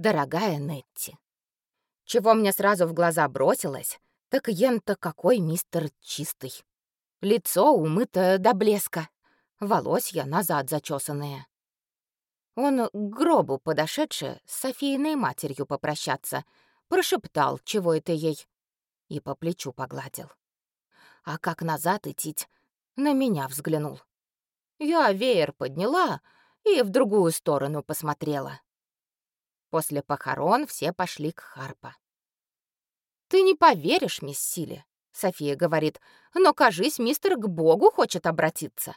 дорогая Нетти. Чего мне сразу в глаза бросилось, так ен-то какой мистер чистый. Лицо умытое до блеска, волосья назад зачесанные. Он к гробу подошедший с Софийной матерью попрощаться, прошептал, чего это ей, и по плечу погладил. А как назад идти, на меня взглянул. Я веер подняла и в другую сторону посмотрела. После похорон все пошли к Харпа. «Ты не поверишь, мисс Сили», — София говорит, «но, кажись, мистер к Богу хочет обратиться».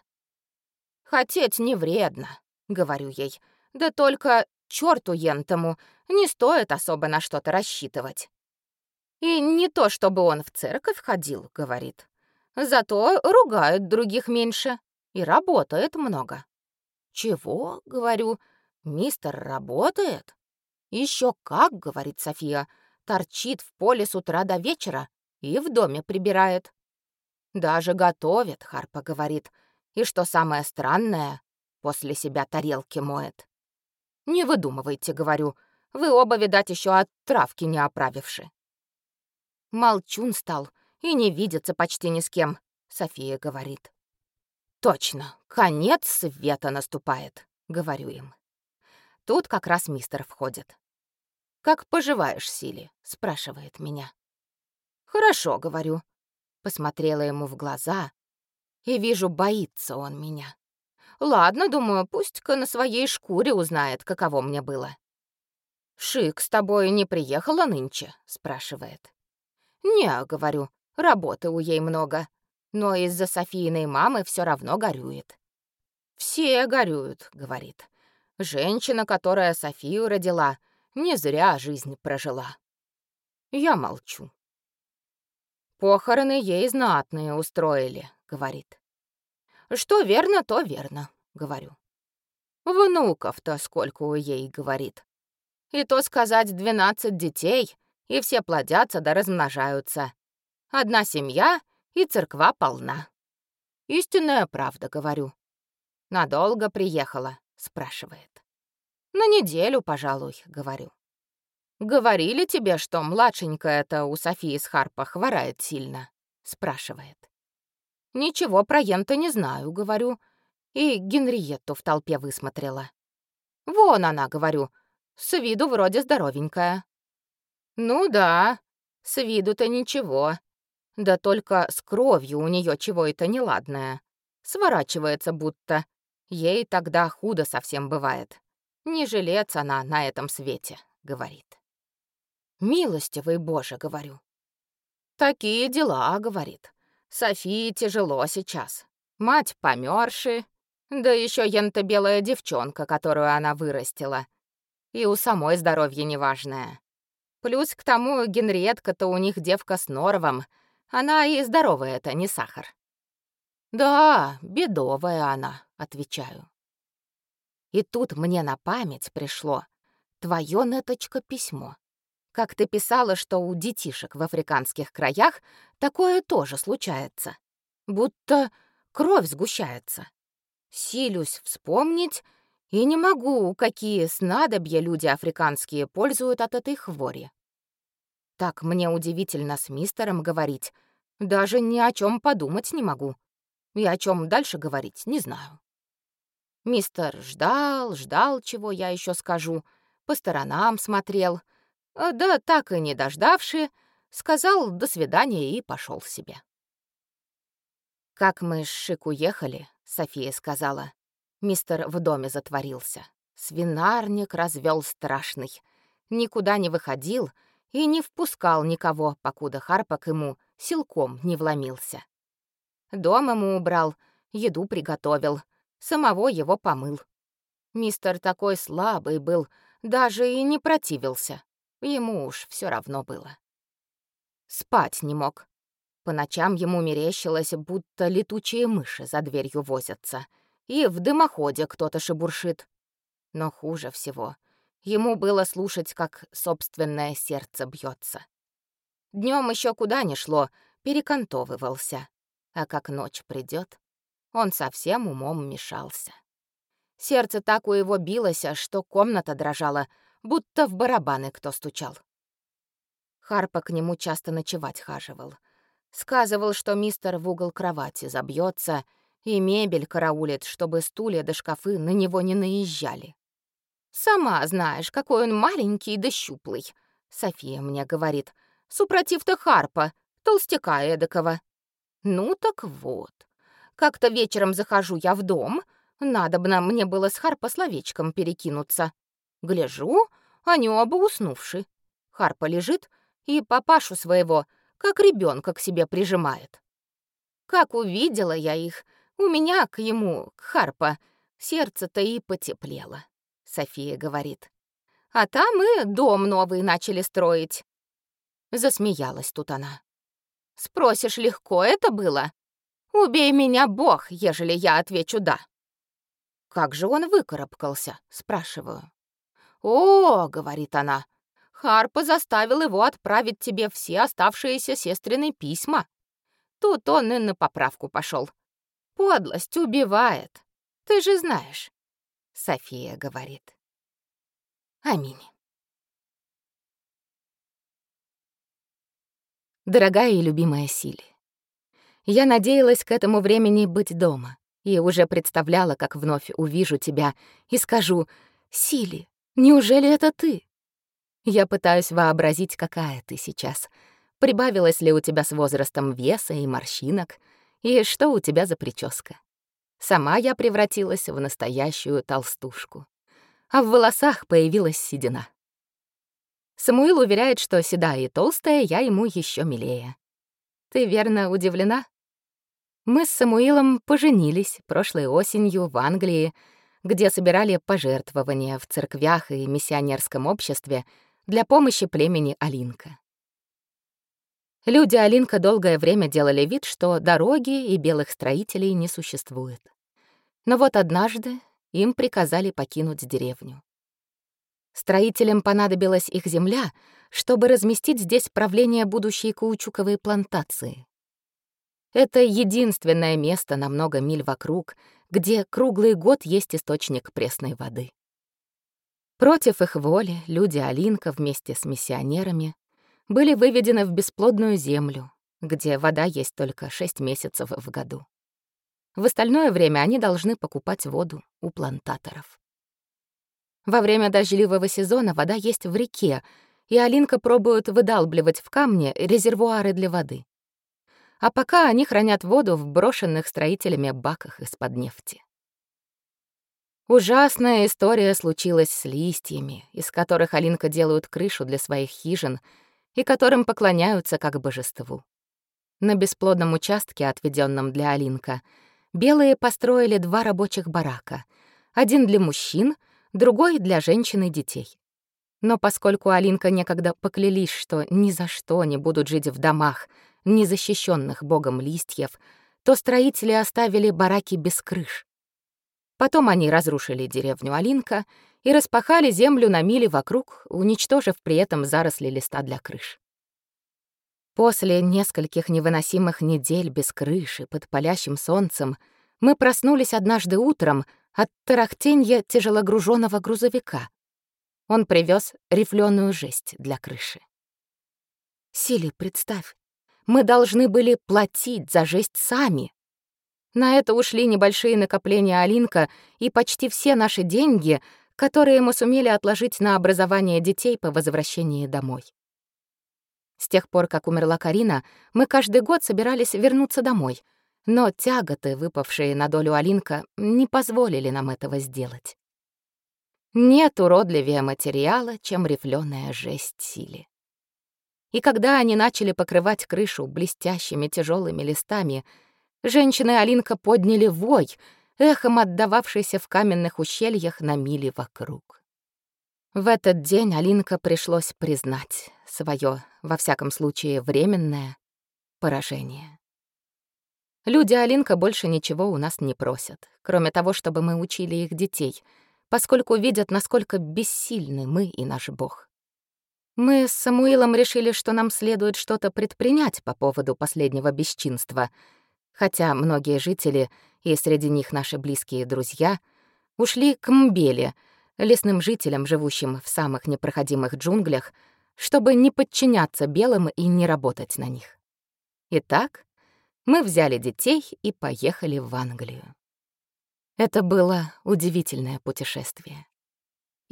«Хотеть не вредно», — говорю ей, «да только чёрту ентому не стоит особо на что-то рассчитывать». «И не то, чтобы он в церковь ходил», — говорит, «зато ругают других меньше и работает много». «Чего?» — говорю, «мистер работает?» Еще как», — говорит София, «торчит в поле с утра до вечера и в доме прибирает». «Даже готовит», — Харпа говорит, «и что самое странное, после себя тарелки моет». «Не выдумывайте», — говорю, «вы оба, видать, еще от травки не оправивши». Молчун стал и не видится почти ни с кем, София говорит. «Точно, конец света наступает», — говорю им. Тут как раз мистер входит. «Как поживаешь, Сили?» — спрашивает меня. «Хорошо», — говорю. Посмотрела ему в глаза и вижу, боится он меня. Ладно, думаю, пусть-ка на своей шкуре узнает, каково мне было. «Шик с тобой не приехала нынче?» — спрашивает. «Не», — говорю, — «работы у ей много, но из-за Софийной мамы все равно горюет». «Все горюют», — говорит. «Женщина, которая Софию родила, — не зря жизнь прожила. Я молчу. Похороны ей знатные устроили, говорит. Что верно, то верно, говорю. Внуков-то сколько у ей, говорит. И то сказать двенадцать детей, и все плодятся да размножаются. Одна семья, и церква полна. Истинная правда, говорю. Надолго приехала, спрашивает. На неделю, пожалуй, говорю. Говорили тебе, что младшенькая-то у Софии с Харпа хворает сильно? спрашивает. Ничего про Ента не знаю, говорю. И Генриетту в толпе высмотрела. Вон она, говорю, с виду вроде здоровенькая. Ну да, с виду-то ничего. Да только с кровью у нее чего это неладное. Сворачивается будто. Ей тогда худо совсем бывает. Не жилец она на этом свете, говорит. Милостивый Боже, говорю. Такие дела, говорит. Софии тяжело сейчас. Мать померши, да еще ента белая девчонка, которую она вырастила. И у самой здоровье неважное. Плюс к тому Генриетка-то у них девка с норовом. Она и здоровая-то, не сахар. «Да, бедовая она», — отвечаю. И тут мне на память пришло твое, Неточка, письмо. Как ты писала, что у детишек в африканских краях такое тоже случается. Будто кровь сгущается. Силюсь вспомнить и не могу, какие снадобья люди африканские пользуют от этой хвори. Так мне удивительно с мистером говорить. Даже ни о чем подумать не могу. И о чем дальше говорить, не знаю. Мистер ждал, ждал, чего я еще скажу, по сторонам смотрел, э, да так и не дождавши, сказал «до свидания» и пошел себе. Как мы с Шик уехали, София сказала, мистер в доме затворился. Свинарник развел страшный. Никуда не выходил и не впускал никого, покуда Харпак ему силком не вломился. Дом ему убрал, еду приготовил — самого его помыл. Мистер такой слабый был, даже и не противился. Ему уж все равно было. Спать не мог. По ночам ему мерещилось, будто летучие мыши за дверью возятся, и в дымоходе кто-то шебуршит. Но хуже всего ему было слушать, как собственное сердце бьется. Днем еще куда ни шло, перекантовывался, а как ночь придет, он совсем умом мешался. Сердце так у его билось, что комната дрожала, будто в барабаны кто стучал. Харпа к нему часто ночевать хаживал. Сказывал, что мистер в угол кровати забьется и мебель караулит, чтобы стулья да шкафы на него не наезжали. «Сама знаешь, какой он маленький да щуплый», — София мне говорит. «Супротив-то Харпа, толстяка эдакого». Ну так вот. Как-то вечером захожу я в дом, надобно мне было с Харпа словечком перекинуться. Гляжу, они оба уснувши. Харпа лежит и папашу своего, как ребенка к себе прижимает. Как увидела я их, у меня к ему, к Харпа, сердце-то и потеплело, София говорит. А там и дом новый начали строить. Засмеялась тут она. Спросишь, легко это было? Убей меня, Бог, ежели я отвечу «да». Как же он выкарабкался, спрашиваю. О, говорит она, Харпа заставил его отправить тебе все оставшиеся сестрины письма. Тут он и на поправку пошел. Подлость убивает. Ты же знаешь. София говорит. Аминь. Дорогая и любимая Сили, я надеялась к этому времени быть дома и уже представляла, как вновь увижу тебя и скажу «Сили, неужели это ты?» Я пытаюсь вообразить, какая ты сейчас. Прибавилось ли у тебя с возрастом веса и морщинок, и что у тебя за прическа. Сама я превратилась в настоящую толстушку, а в волосах появилась седина. Самуил уверяет, что седая и толстая я ему еще милее. Ты верно удивлена? Мы с Самуилом поженились прошлой осенью в Англии, где собирали пожертвования в церквях и миссионерском обществе для помощи племени Алинка. Люди Алинка долгое время делали вид, что дороги и белых строителей не существует. Но вот однажды им приказали покинуть деревню. Строителям понадобилась их земля, чтобы разместить здесь правление будущей каучуковой плантации. Это единственное место на много миль вокруг, где круглый год есть источник пресной воды. Против их воли люди Алинка вместе с миссионерами были выведены в бесплодную землю, где вода есть только шесть месяцев в году. В остальное время они должны покупать воду у плантаторов. Во время дождливого сезона вода есть в реке, и Алинка пробует выдалбливать в камне резервуары для воды. А пока они хранят воду в брошенных строителями баках из-под нефти. Ужасная история случилась с листьями, из которых Алинка делают крышу для своих хижин и которым поклоняются как божеству. На бесплодном участке, отведенном для Алинка, белые построили два рабочих барака. Один для мужчин — другой — для женщин и детей. Но поскольку Алинка некогда поклялись, что ни за что не будут жить в домах, не защищенных богом листьев, то строители оставили бараки без крыш. Потом они разрушили деревню Алинка и распахали землю на мили вокруг, уничтожив при этом заросли листа для крыш. После нескольких невыносимых недель без крыши под палящим солнцем мы проснулись однажды утром от тарахтенья тяжелогруженного грузовика. Он привез рифленую жесть для крыши. Сили, представь, мы должны были платить за жесть сами. На это ушли небольшие накопления Алинка и почти все наши деньги, которые мы сумели отложить на образование детей по возвращении домой. С тех пор, как умерла Карина, мы каждый год собирались вернуться домой — но тяготы, выпавшие на долю Алинка, не позволили нам этого сделать. Нет уродливее материала, чем рифлёная жесть сили. И когда они начали покрывать крышу блестящими тяжелыми листами, женщины Алинка подняли вой, эхом отдававшийся в каменных ущельях на мили вокруг. В этот день Алинка пришлось признать свое, во всяком случае, временное поражение. Люди Алинка больше ничего у нас не просят, кроме того, чтобы мы учили их детей, поскольку видят, насколько бессильны мы и наш Бог. Мы с Самуилом решили, что нам следует что-то предпринять по поводу последнего бесчинства, хотя многие жители, и среди них наши близкие друзья, ушли к Мбеле, лесным жителям, живущим в самых непроходимых джунглях, чтобы не подчиняться белым и не работать на них. Итак, мы взяли детей и поехали в Англию. Это было удивительное путешествие.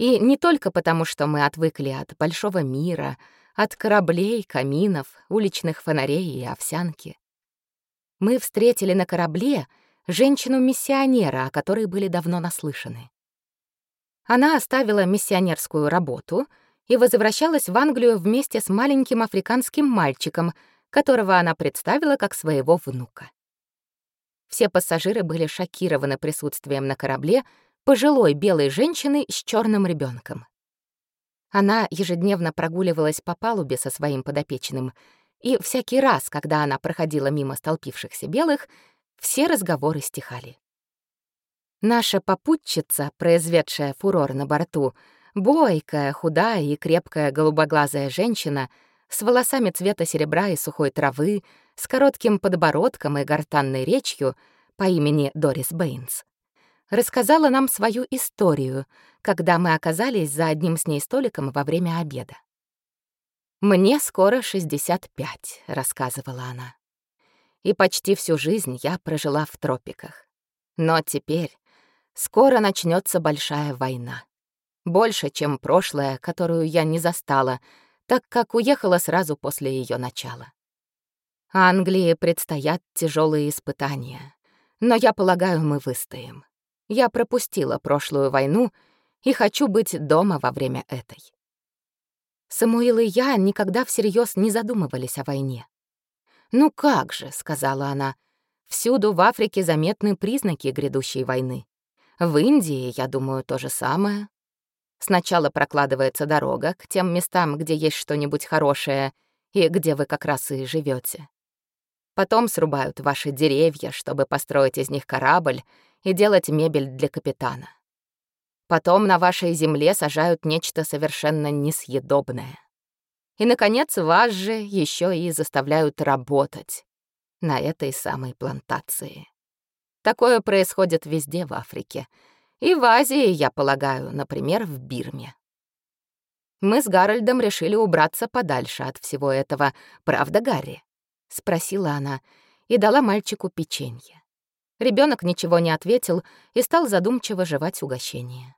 И не только потому, что мы отвыкли от большого мира, от кораблей, каминов, уличных фонарей и овсянки. Мы встретили на корабле женщину-миссионера, о которой были давно наслышаны. Она оставила миссионерскую работу и возвращалась в Англию вместе с маленьким африканским мальчиком, которого она представила как своего внука. Все пассажиры были шокированы присутствием на корабле пожилой белой женщины с черным ребенком. Она ежедневно прогуливалась по палубе со своим подопечным, и всякий раз, когда она проходила мимо столпившихся белых, все разговоры стихали. Наша попутчица, произведшая фурор на борту, бойкая, худая и крепкая голубоглазая женщина с волосами цвета серебра и сухой травы, с коротким подбородком и гортанной речью по имени Дорис Бэйнс, рассказала нам свою историю, когда мы оказались за одним с ней столиком во время обеда. «Мне скоро 65», — рассказывала она. «И почти всю жизнь я прожила в тропиках. Но теперь, Скоро начнется большая война. Больше, чем прошлая, которую я не застала, так как уехала сразу после ее начала. Англии предстоят тяжелые испытания, но я полагаю, мы выстоим. Я пропустила прошлую войну и хочу быть дома во время этой. Самуил и я никогда всерьез не задумывались о войне. «Ну как же», — сказала она, — «всюду в Африке заметны признаки грядущей войны. В Индии, я думаю, то же самое. Сначала прокладывается дорога к тем местам, где есть что-нибудь хорошее и где вы как раз и живете. Потом срубают ваши деревья, чтобы построить из них корабль и делать мебель для капитана. Потом на вашей земле сажают нечто совершенно несъедобное. И, наконец, вас же еще и заставляют работать на этой самой плантации. Такое происходит везде в Африке. И в Азии, я полагаю, например, в Бирме. Мы с Гарольдом решили убраться подальше от всего этого. Правда, Гарри? спросила она и дала мальчику печенье. Ребенок ничего не ответил и стал задумчиво жевать угощение.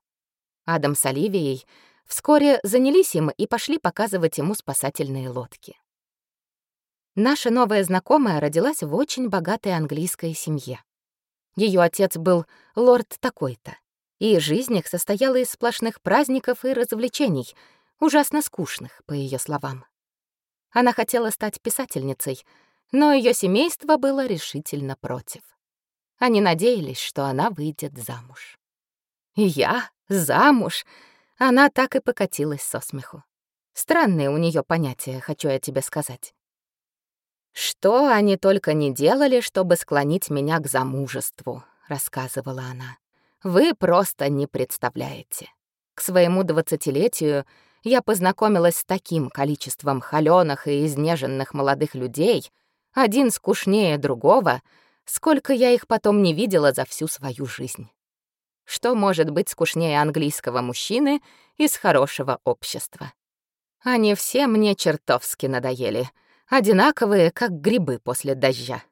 Адам с Оливией вскоре занялись им и пошли показывать ему спасательные лодки. Наша новая знакомая родилась в очень богатой английской семье. Ее отец был лорд такой-то, и жизнь их состояла из сплошных праздников и развлечений, ужасно скучных, по ее словам. Она хотела стать писательницей, но ее семейство было решительно против. Они надеялись, что она выйдет замуж. Я замуж. Она так и покатилась со смеху. Странные у нее понятия, хочу я тебе сказать. «Что они только не делали, чтобы склонить меня к замужеству», — рассказывала она. «Вы просто не представляете. К своему двадцатилетию я познакомилась с таким количеством холёных и изнеженных молодых людей, один скучнее другого, сколько я их потом не видела за всю свою жизнь. Что может быть скучнее английского мужчины из хорошего общества? Они все мне чертовски надоели — одинаковые, как грибы после дождя.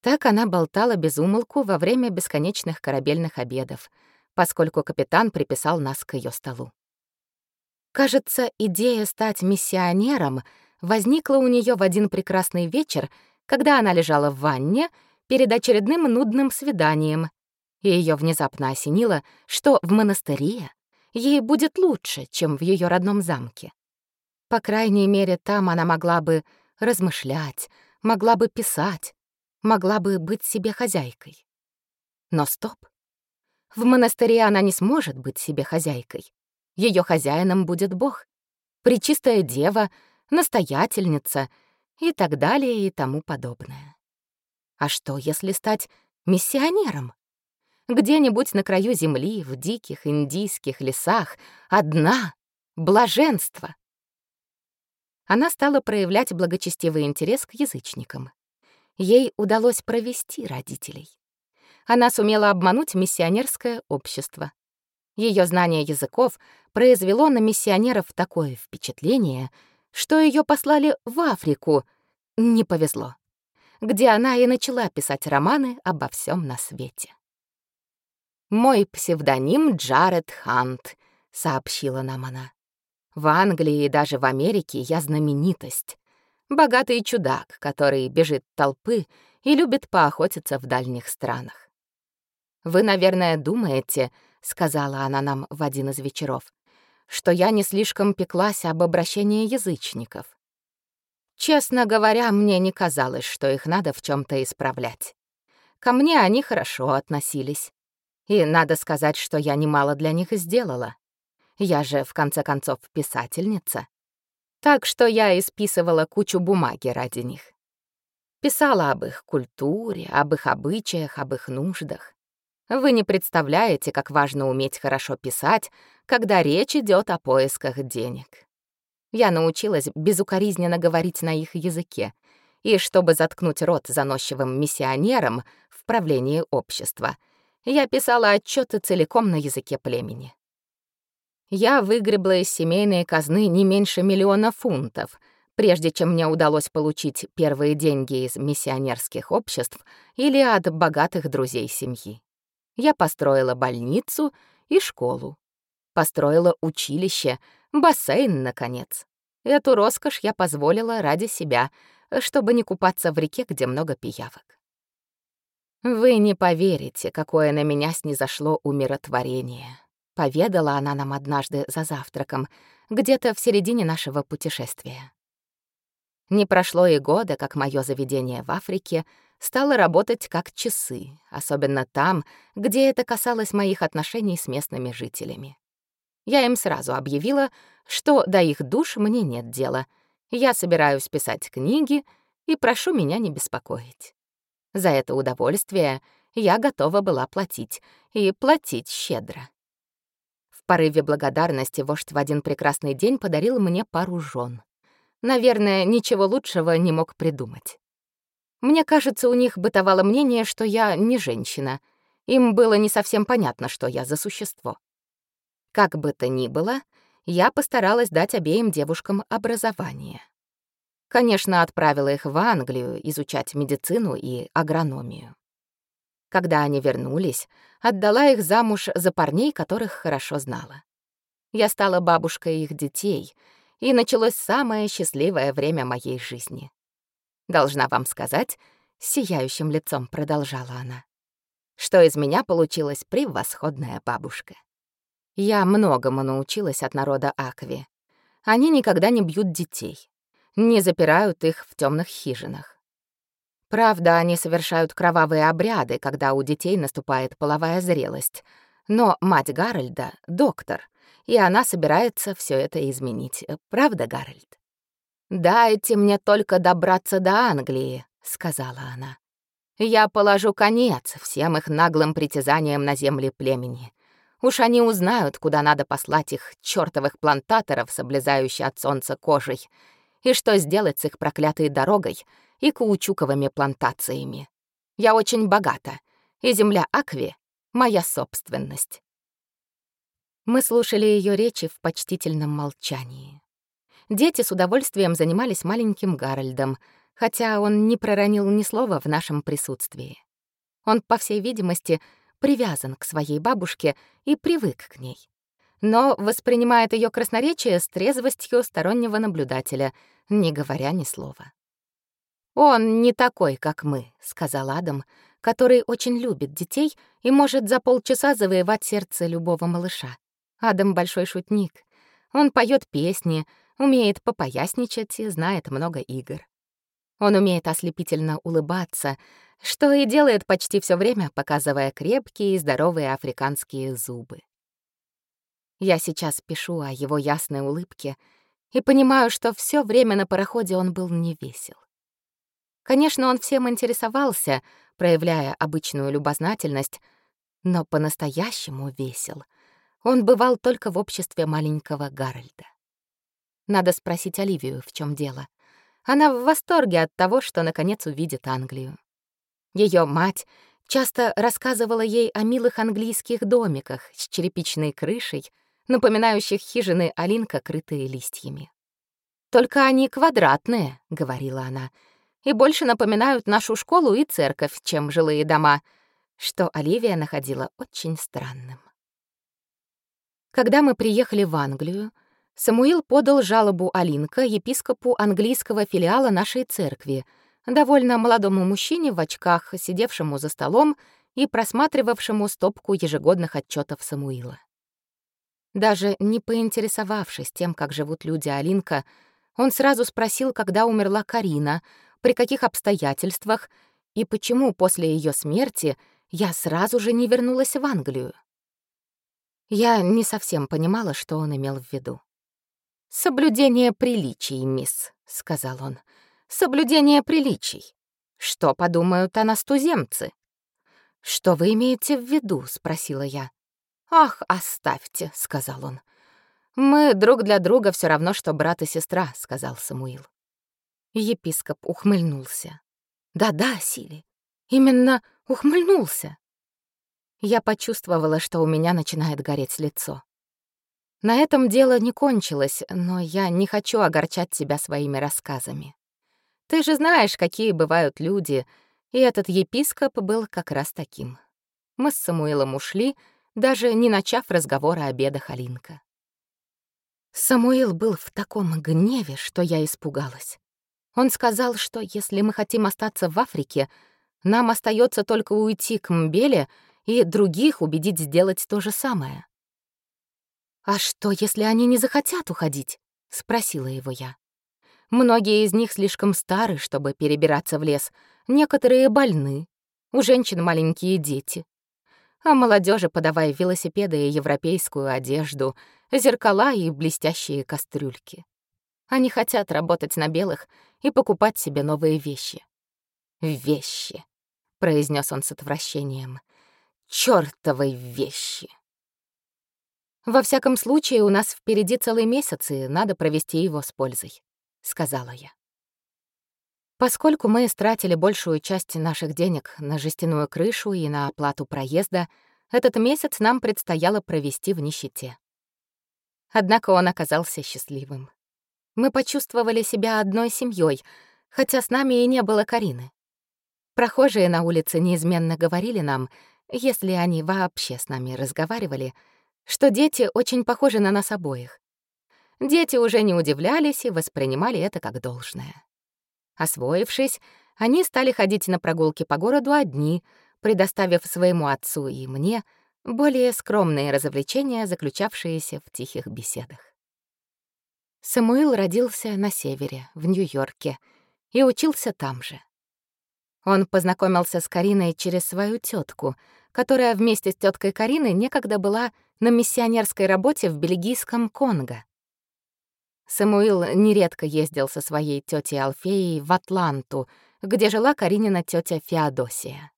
Так она болтала без умолку во время бесконечных корабельных обедов, поскольку капитан приписал нас к ее столу. Кажется, идея стать миссионером возникла у нее в один прекрасный вечер, когда она лежала в ванне перед очередным нудным свиданием, ее внезапно осенило, что в монастыре ей будет лучше, чем в ее родном замке. По крайней мере, там она могла бы размышлять, могла бы писать, могла бы быть себе хозяйкой. Но стоп. В монастыре она не сможет быть себе хозяйкой. Ее хозяином будет Бог, Пречистая Дева, настоятельница и так далее и тому подобное. А что, если стать миссионером? Где-нибудь на краю земли, в диких индийских лесах, одна, блаженство она стала проявлять благочестивый интерес к язычникам. Ей удалось провести родителей. Она сумела обмануть миссионерское общество. Ее знание языков произвело на миссионеров такое впечатление, что ее послали в Африку. Не повезло. Где она и начала писать романы обо всем на свете. «Мой псевдоним Джаред Хант», — сообщила нам она. «В Англии и даже в Америке я знаменитость. Богатый чудак, который бежит толпы и любит поохотиться в дальних странах. Вы, наверное, думаете, — сказала она нам в один из вечеров, что я не слишком пеклась об обращении язычников. Честно говоря, мне не казалось, что их надо в чем то исправлять. Ко мне они хорошо относились. И надо сказать, что я немало для них сделала. Я же, в конце концов, писательница. Так что я исписывала кучу бумаги ради них. Писала об их культуре, об их обычаях, об их нуждах. Вы не представляете, как важно уметь хорошо писать, когда речь идет о поисках денег. Я научилась безукоризненно говорить на их языке, и чтобы заткнуть рот заносчивым миссионерам в правлении общества, я писала отчеты целиком на языке племени. Я выгребла из семейной казны не меньше миллиона фунтов, прежде чем мне удалось получить первые деньги из миссионерских обществ или от богатых друзей семьи. Я построила больницу и школу. Построила училище, бассейн, наконец. Эту роскошь я позволила ради себя, чтобы не купаться в реке, где много пиявок. Вы не поверите, какое на меня снизошло умиротворение. Поведала она нам однажды за завтраком, где-то в середине нашего путешествия. Не прошло и года, как мое заведение в Африке стало работать как часы, особенно там, где это касалось моих отношений с местными жителями. Я им сразу объявила, что до их душ мне нет дела. Я собираюсь писать книги и прошу меня не беспокоить. За это удовольствие я готова была платить, и платить щедро. В порыве благодарности вождь в один прекрасный день подарил мне пару жен. Наверное, ничего лучшего не мог придумать. Мне кажется, у них бытовало мнение, что я не женщина. Им было не совсем понятно, что я за существо. Как бы то ни было, я постаралась дать обеим девушкам образование. Конечно, отправила их в Англию изучать медицину и агрономию. Когда они вернулись, отдала их замуж за парней, которых хорошо знала. Я стала бабушкой их детей — и началось самое счастливое время моей жизни. Должна вам сказать, сияющим лицом продолжала она, что из меня получилась превосходная бабушка. Я многому научилась от народа Акви. Они никогда не бьют детей, не запирают их в темных хижинах. Правда, они совершают кровавые обряды, когда у детей наступает половая зрелость. Но мать Гарольда — доктор, и она собирается все это изменить. Правда, Гарольд? «Дайте мне только добраться до Англии», — сказала она. «Я положу конец всем их наглым притязаниям на земли племени. Уж они узнают, куда надо послать их чёртовых плантаторов с облезающей от солнца кожей, и что сделать с их проклятой дорогой и каучуковыми плантациями. Я очень богата, и земля Акви — моя собственность. Мы слушали ее речи в почтительном молчании. Дети с удовольствием занимались маленьким Гарольдом, хотя он не проронил ни слова в нашем присутствии. Он, по всей видимости, привязан к своей бабушке и привык к ней. Но воспринимает ее красноречие с трезвостью стороннего наблюдателя, не говоря ни слова. «Он не такой, как мы», — сказал Адам, который очень любит детей и может за полчаса завоевать сердце любого малыша. Адам большой шутник. Он поет песни, умеет попоясничать и знает много игр. Он умеет ослепительно улыбаться, что и делает почти все время, показывая крепкие и здоровые африканские зубы. Я сейчас пишу о его ясной улыбке и понимаю, что все время на пароходе он был невесел. Конечно, он всем интересовался, проявляя обычную любознательность, но по-настоящему весел — он бывал только в обществе маленького Гарольда. Надо спросить Оливию, в чем дело. Она в восторге от того, что наконец увидит Англию. Ее мать часто рассказывала ей о милых английских домиках с черепичной крышей, напоминающих хижины Алинка, крытые листьями. «Только они квадратные», — говорила она, «и больше напоминают нашу школу и церковь, чем жилые дома», что Оливия находила очень странным. Когда мы приехали в Англию, Самуил подал жалобу Алинка епископу английского филиала нашей церкви, довольно молодому мужчине в очках, сидевшему за столом и просматривавшему стопку ежегодных отчетов Самуила. Даже не поинтересовавшись тем, как живут люди Алинка, он сразу спросил, когда умерла Карина, при каких обстоятельствах и почему после ее смерти я сразу же не вернулась в Англию. Я не совсем понимала, что он имел в виду. «Соблюдение приличий, мисс», — сказал он. «Соблюдение приличий. Что подумают о нас туземцы?» «Что вы имеете в виду?» — спросила я. «Ах, оставьте», — сказал он. «Мы друг для друга все равно, что брат и сестра», — сказал Самуил. Епископ ухмыльнулся. «Да-да, Сили, именно ухмыльнулся». Я почувствовала, что у меня начинает гореть лицо. На этом дело не кончилось, но я не хочу огорчать тебя своими рассказами. Ты же знаешь, какие бывают люди, и этот епископ был как раз таким. Мы с Самуилом ушли, даже не начав разговора о бедах Алинка. Самуил был в таком гневе, что я испугалась. Он сказал, что если мы хотим остаться в Африке, нам остается только уйти к Мбеле и других убедить сделать то же самое. «А что, если они не захотят уходить?» — спросила его я. «Многие из них слишком стары, чтобы перебираться в лес, некоторые больны, у женщин маленькие дети. А молодежи подавай велосипеды и европейскую одежду, зеркала и блестящие кастрюльки. Они хотят работать на белых и покупать себе новые вещи. «Вещи», — произнес он с отвращением. «Чёртовы вещи!» «Во всяком случае, у нас впереди целый месяц, и надо провести его с пользой», — сказала я. Поскольку мы истратили большую часть наших денег на жестяную крышу и на оплату проезда, этот месяц нам предстояло провести в нищете. Однако он оказался счастливым. Мы почувствовали себя одной семьей, хотя с нами и не было Карины. Прохожие на улице неизменно говорили нам, если они вообще с нами разговаривали — что дети очень похожи на нас обоих. Дети уже не удивлялись и воспринимали это как должное. Освоившись, они стали ходить на прогулки по городу одни, предоставив своему отцу и мне более скромные развлечения, заключавшиеся в тихих беседах. Самуил родился на севере, в Нью-Йорке, и учился там же. Он познакомился с Кариной через свою тетку, которая вместе с теткой Карины некогда была на миссионерской работе в бельгийском Конго. Самуил нередко ездил со своей тетей Алфеей в Атланту, где жила Каринина тетя Феодосия.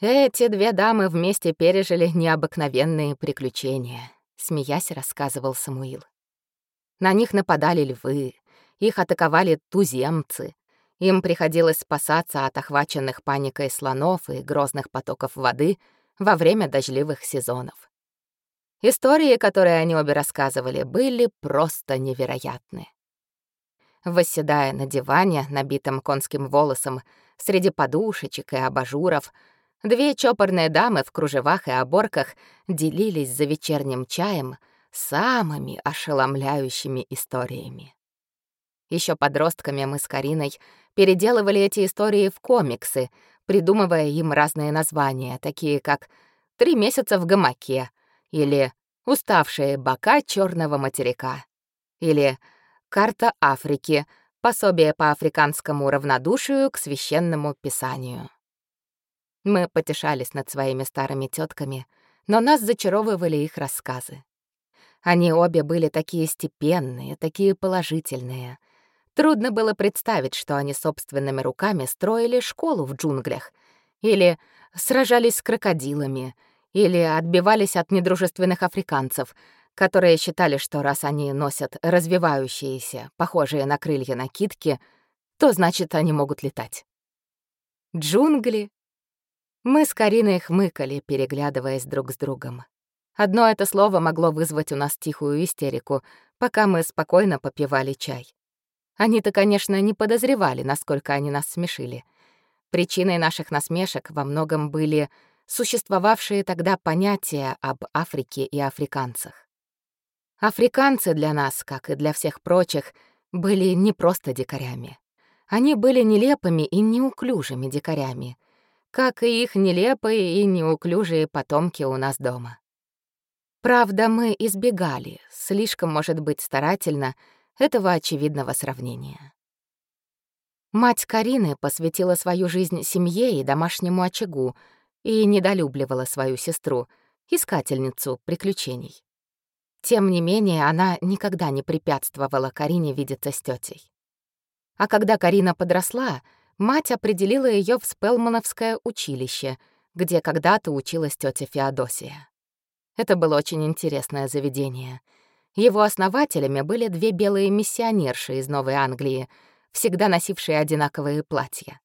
Эти две дамы вместе пережили необыкновенные приключения, смеясь, рассказывал Самуил. На них нападали львы, их атаковали туземцы. Им приходилось спасаться от охваченных паникой слонов и грозных потоков воды во время дождливых сезонов. Истории, которые они обе рассказывали, были просто невероятны. Восседая на диване, набитом конским волосом, среди подушечек и абажуров, две чопорные дамы в кружевах и оборках делились за вечерним чаем самыми ошеломляющими историями. Еще подростками мы с Кариной переделывали эти истории в комиксы, придумывая им разные названия, такие как «Три месяца в гамаке», или «Уставшие бока черного материка», или «Карта Африки», пособие по африканскому равнодушию к священному писанию. Мы потешались над своими старыми тетками, но нас зачаровывали их рассказы. Они обе были такие степенные, такие положительные. Трудно было представить, что они собственными руками строили школу в джунглях или сражались с крокодилами, или отбивались от недружественных африканцев, которые считали, что раз они носят развивающиеся, похожие на крылья накидки, то значит, они могут летать. Джунгли. Мы с Кариной хмыкали, переглядываясь друг с другом. Одно это слово могло вызвать у нас тихую истерику, пока мы спокойно попивали чай. Они-то, конечно, не подозревали, насколько они нас смешили. Причиной наших насмешек во многом были существовавшие тогда понятия об Африке и африканцах. Африканцы для нас, как и для всех прочих, были не просто дикарями. Они были нелепыми и неуклюжими дикарями, как и их нелепые и неуклюжие потомки у нас дома. Правда, мы избегали, слишком, может быть, старательно, этого очевидного сравнения. Мать Карины посвятила свою жизнь семье и домашнему очагу и недолюбливала свою сестру, искательницу приключений. Тем не менее, она никогда не препятствовала Карине видеться с тетей. А когда Карина подросла, мать определила ее в Спелмановское училище, где когда-то училась тетя Феодосия. Это было очень интересное заведение. Его основателями были две белые миссионерши из Новой Англии, всегда носившие одинаковые платья.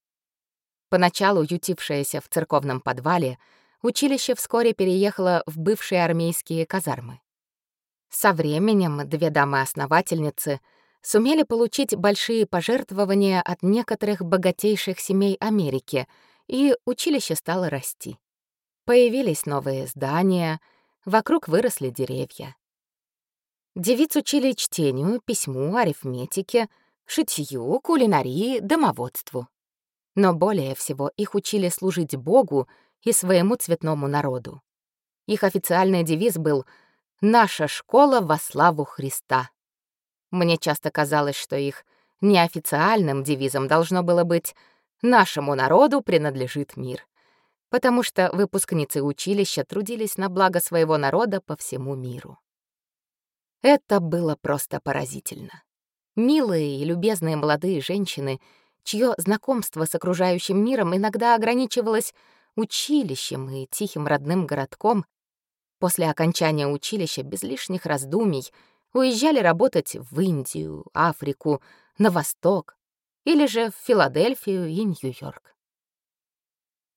Поначалу ютившееся в церковном подвале, училище вскоре переехало в бывшие армейские казармы. Со временем две дамы-основательницы сумели получить большие пожертвования от некоторых богатейших семей Америки, и училище стало расти. Появились новые здания, вокруг выросли деревья. Девиц учили чтению, письму, арифметике, шитью, кулинарии, домоводству. Но более всего их учили служить Богу и своему цветному народу. Их официальный девиз был «Наша школа во славу Христа». Мне часто казалось, что их неофициальным девизом должно было быть «Нашему народу принадлежит мир», потому что выпускницы училища трудились на благо своего народа по всему миру. Это было просто поразительно. Милые и любезные молодые женщины, чье знакомство с окружающим миром иногда ограничивалось училищем и тихим родным городком, После окончания училища без лишних раздумий уезжали работать в Индию, Африку, на Восток или же в Филадельфию и Нью-Йорк.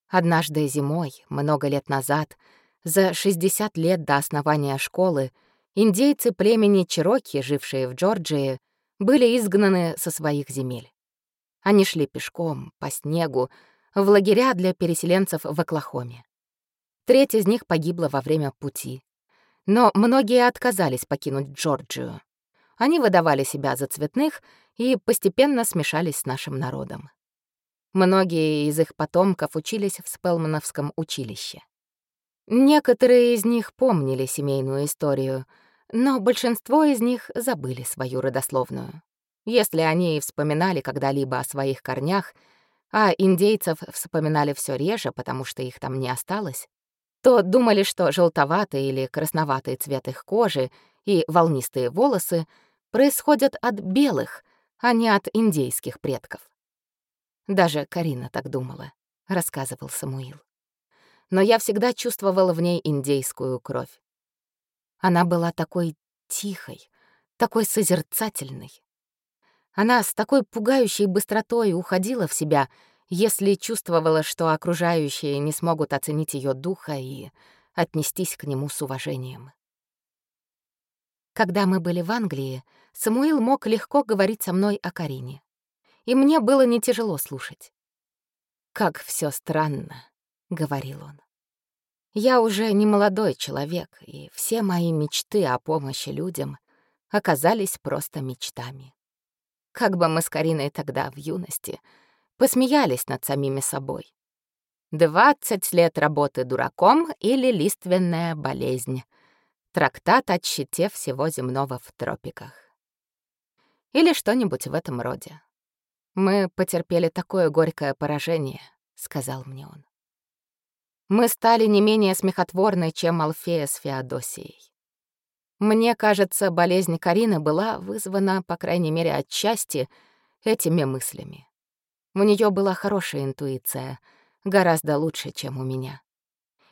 Однажды зимой, много лет назад, за 60 лет до основания школы, индейцы племени Чероки, жившие в Джорджии, были изгнаны со своих земель. Они шли пешком, по снегу, в лагеря для переселенцев в Оклахоме. Треть из них погибла во время пути. Но многие отказались покинуть Джорджию. Они выдавали себя за цветных и постепенно смешались с нашим народом. Многие из их потомков учились в Спелмановском училище. Некоторые из них помнили семейную историю, но большинство из них забыли свою родословную. Если они и вспоминали когда-либо о своих корнях, а индейцев вспоминали все реже, потому что их там не осталось, то думали, что желтоватый или красноватый цвет их кожи и волнистые волосы происходят от белых, а не от индейских предков. Даже Карина так думала, рассказывал Самуил. Но я всегда чувствовала в ней индейскую кровь. Она была такой тихой, такой созерцательной. Она с такой пугающей быстротой уходила в себя если чувствовала, что окружающие не смогут оценить ее духа и отнестись к нему с уважением. Когда мы были в Англии, Самуил мог легко говорить со мной о Карине. И мне было не тяжело слушать. «Как все странно», — говорил он. «Я уже не молодой человек, и все мои мечты о помощи людям оказались просто мечтами. Как бы мы с Кариной тогда в юности — посмеялись над самими собой. «Двадцать лет работы дураком» или «Лиственная болезнь» — трактат о щите всего земного в тропиках. Или что-нибудь в этом роде. «Мы потерпели такое горькое поражение», — сказал мне он. «Мы стали не менее смехотворны, чем Алфея с Феодосией. Мне кажется, болезнь Карины была вызвана, по крайней мере, отчасти этими мыслями. У нее была хорошая интуиция, гораздо лучше, чем у меня.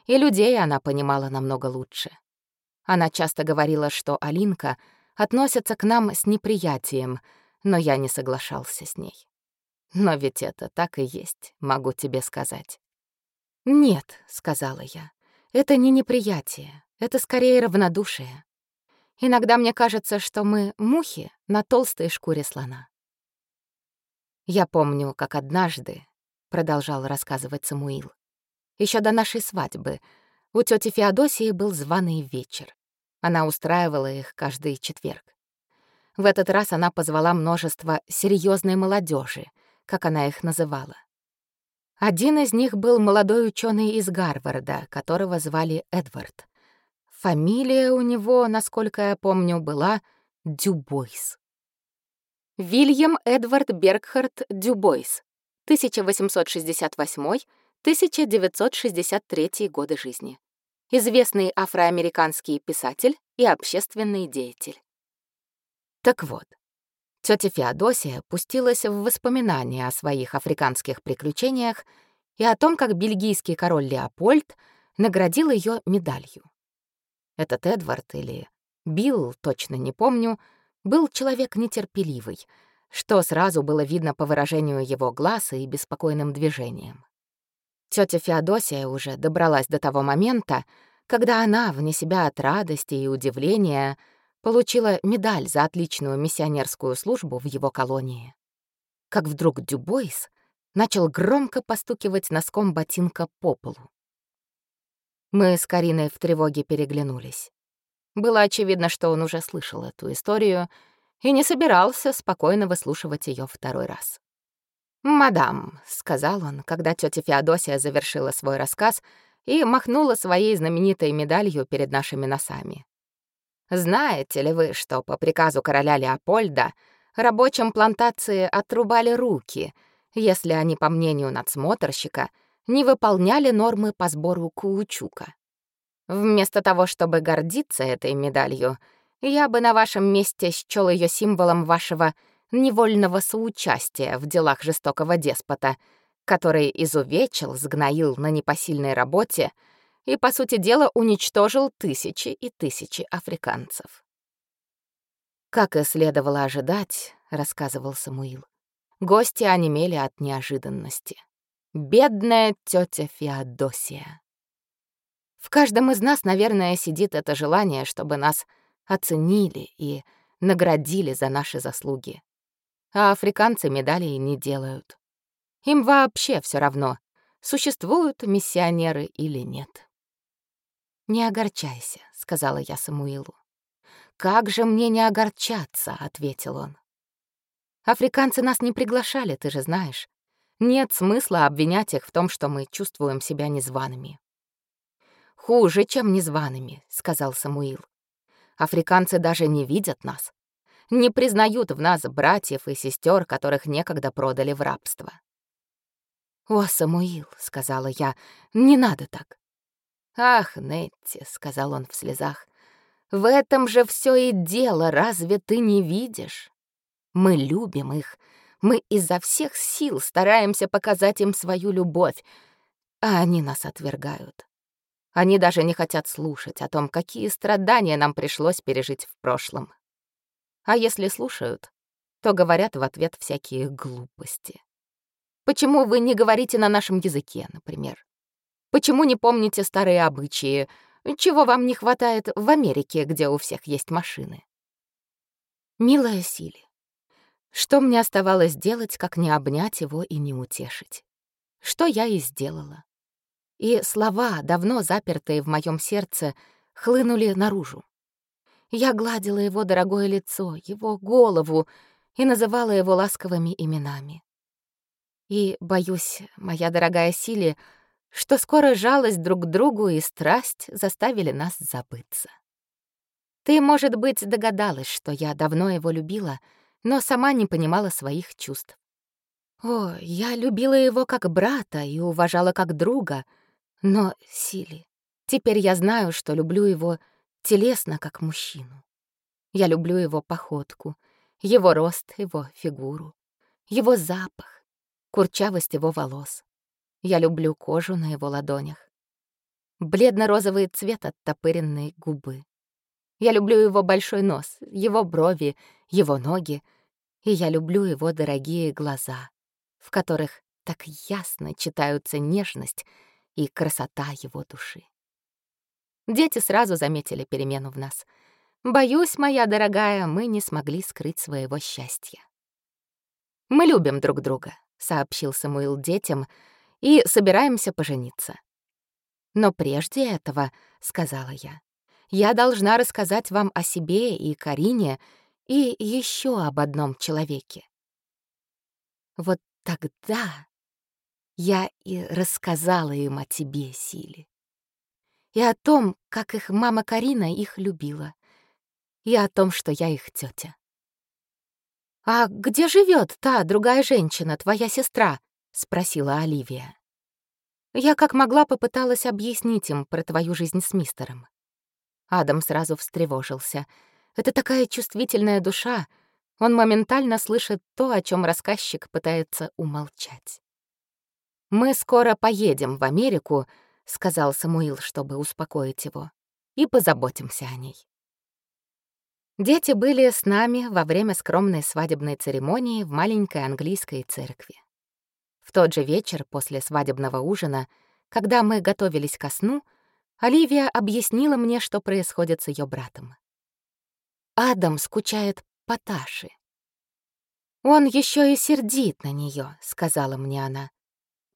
И людей она понимала намного лучше. Она часто говорила, что Алинка относится к нам с неприятием, но я не соглашался с ней. Но ведь это так и есть, могу тебе сказать. «Нет», — сказала я, — «это не неприятие, это скорее равнодушие. Иногда мне кажется, что мы мухи на толстой шкуре слона». «Я помню, как однажды», — продолжал рассказывать Самуил, еще до нашей свадьбы у тети Феодосии был званый вечер. Она устраивала их каждый четверг. В этот раз она позвала множество серьезной молодежи, как она их называла. Один из них был молодой ученый из Гарварда, которого звали Эдвард. Фамилия у него, насколько я помню, была Дюбойс. Вильям Эдвард Бергхард Дюбойс, 1868-1963 годы жизни. Известный афроамериканский писатель и общественный деятель. Так вот, Тетя Феодосия пустилась в воспоминания о своих африканских приключениях и о том, как бельгийский король Леопольд наградил ее медалью. Этот Эдвард или Билл, точно не помню, был человек нетерпеливый, что сразу было видно по выражению его глаз и беспокойным движениям. Тетя Феодосия уже добралась до того момента, когда она, вне себя от радости и удивления, получила медаль за отличную миссионерскую службу в его колонии. Как вдруг Дюбойс начал громко постукивать носком ботинка по полу. Мы с Кариной в тревоге переглянулись. Было очевидно, что он уже слышал эту историю и не собирался спокойно выслушивать ее второй раз. «Мадам», — сказал он, когда тетя Феодосия завершила свой рассказ и махнула своей знаменитой медалью перед нашими носами. Знаете ли вы, что по приказу короля Леопольда рабочим плантации отрубали руки, если они, по мнению надсмотрщика, не выполняли нормы по сбору каучука? Вместо того, чтобы гордиться этой медалью, я бы на вашем месте счёл ее символом вашего невольного соучастия в делах жестокого деспота, который изувечил, сгноил на непосильной работе — и, по сути дела, уничтожил тысячи и тысячи африканцев. Как и следовало ожидать, рассказывал Самуил, гости онемели от неожиданности. Бедная тетя Феодосия. В каждом из нас, наверное, сидит это желание, чтобы нас оценили и наградили за наши заслуги. А африканцы медалей не делают. Им вообще все равно, существуют миссионеры или нет. «Не огорчайся», — сказала я Самуилу. «Как же мне не огорчаться?» — ответил он. «Африканцы нас не приглашали, ты же знаешь. Нет смысла обвинять их в том, что мы чувствуем себя незваными». «Хуже, чем незваными», — сказал Самуил. «Африканцы даже не видят нас, не признают в нас братьев и сестер, которых некогда продали в рабство». «О, Самуил», — сказала я, — «не надо так. «Ах, Нетти», — сказал он в слезах, — «в этом же все и дело, разве ты не видишь? Мы любим их, мы изо всех сил стараемся показать им свою любовь, а они нас отвергают. Они даже не хотят слушать о том, какие страдания нам пришлось пережить в прошлом. А если слушают, то говорят в ответ всякие глупости. Почему вы не говорите на нашем языке, например? Почему не помните старые обычаи? Чего вам не хватает в Америке, где у всех есть машины? Милая Сили, что мне оставалось делать, как не обнять его и не утешить? Что я и сделала. И слова, давно запертые в моем сердце, хлынули наружу. Я гладила его дорогое лицо, его голову и называла его ласковыми именами. И, боюсь, моя дорогая Сили, что скоро жалость друг к другу и страсть заставили нас забыться. Ты, может быть, догадалась, что я давно его любила, но сама не понимала своих чувств. О, я любила его как брата и уважала как друга, но, Сили, теперь я знаю, что люблю его телесно как мужчину. Я люблю его походку, его рост, его фигуру, его запах, курчавость его волос. Я люблю кожу на его ладонях. Бледно-розовый цвет оттопыренной губы. Я люблю его большой нос, его брови, его ноги. И я люблю его дорогие глаза, в которых так ясно читаются нежность и красота его души. Дети сразу заметили перемену в нас. Боюсь, моя дорогая, мы не смогли скрыть своего счастья. «Мы любим друг друга», — сообщил Самуил детям, «и собираемся пожениться». «Но прежде этого», — сказала я, «я должна рассказать вам о себе и Карине и еще об одном человеке». Вот тогда я и рассказала им о тебе, Силе и о том, как их мама Карина их любила, и о том, что я их тетя. «А где живет та другая женщина, твоя сестра?» — спросила Оливия. Я как могла попыталась объяснить им про твою жизнь с мистером. Адам сразу встревожился. Это такая чувствительная душа. Он моментально слышит то, о чем рассказчик пытается умолчать. «Мы скоро поедем в Америку», — сказал Самуил, чтобы успокоить его, — «и позаботимся о ней». Дети были с нами во время скромной свадебной церемонии в маленькой английской церкви. В тот же вечер после свадебного ужина, когда мы готовились ко сну, Оливия объяснила мне, что происходит с ее братом. Адам скучает по Таше. «Он еще и сердит на нее, сказала мне она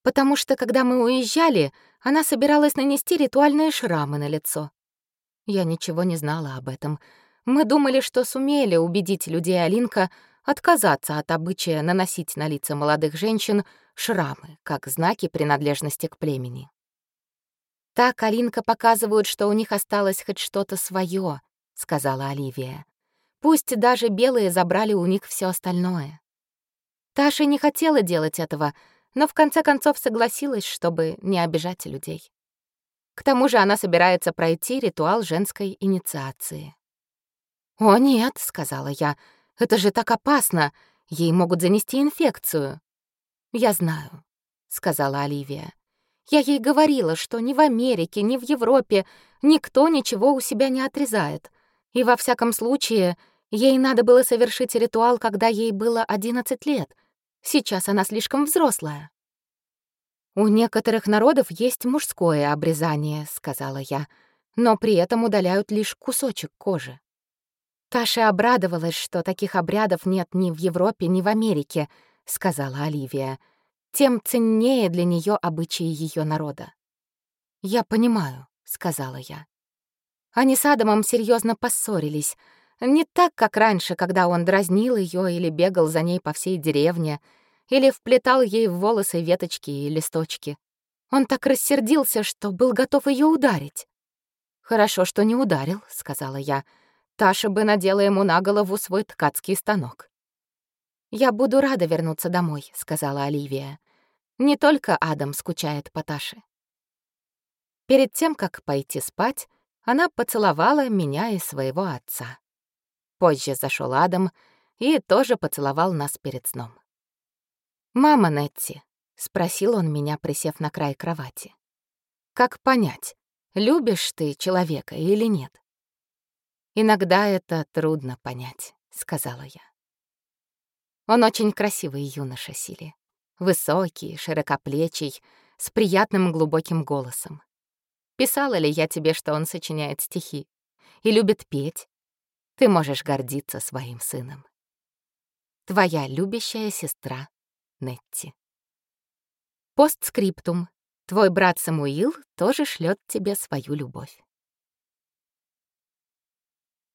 потому что, когда мы уезжали, она собиралась нанести ритуальные шрамы на лицо. Я ничего не знала об этом. Мы думали, что сумели убедить людей Алинка отказаться от обычая наносить на лица молодых женщин шрамы, как знаки принадлежности к племени. «Так Алинка показывают, что у них осталось хоть что-то свое, сказала Оливия. «Пусть даже белые забрали у них все остальное». Таша не хотела делать этого, но в конце концов согласилась, чтобы не обижать людей. К тому же она собирается пройти ритуал женской инициации. «О, нет», — сказала я, — «это же так опасно, ей могут занести инфекцию». «Я знаю», — сказала Оливия. «Я ей говорила, что ни в Америке, ни в Европе никто ничего у себя не отрезает. И во всяком случае, ей надо было совершить ритуал, когда ей было 11 лет — Сейчас она слишком взрослая. «У некоторых народов есть мужское обрезание», — сказала я, «но при этом удаляют лишь кусочек кожи». Таша обрадовалась, что таких обрядов нет ни в Европе, ни в Америке, — сказала Оливия. Тем ценнее для нее обычаи ее народа. «Я понимаю», — сказала я. Они с Адамом серьезно поссорились. Не так, как раньше, когда он дразнил ее или бегал за ней по всей деревне — или вплетал ей в волосы веточки и листочки. Он так рассердился, что был готов ее ударить. «Хорошо, что не ударил», — сказала я. «Таша бы надела ему на голову свой ткацкий станок». «Я буду рада вернуться домой», — сказала Оливия. «Не только Адам скучает по Таше». Перед тем, как пойти спать, она поцеловала меня и своего отца. Позже зашел Адам и тоже поцеловал нас перед сном. «Мама Нетти», — спросил он меня, присев на край кровати. «Как понять, любишь ты человека или нет?» «Иногда это трудно понять», — сказала я. Он очень красивый юноша, Сили. Высокий, широкоплечий, с приятным глубоким голосом. Писала ли я тебе, что он сочиняет стихи и любит петь? Ты можешь гордиться своим сыном. Твоя любящая сестра Нетти. Постскриптум. Твой брат Самуил тоже шлет тебе свою любовь.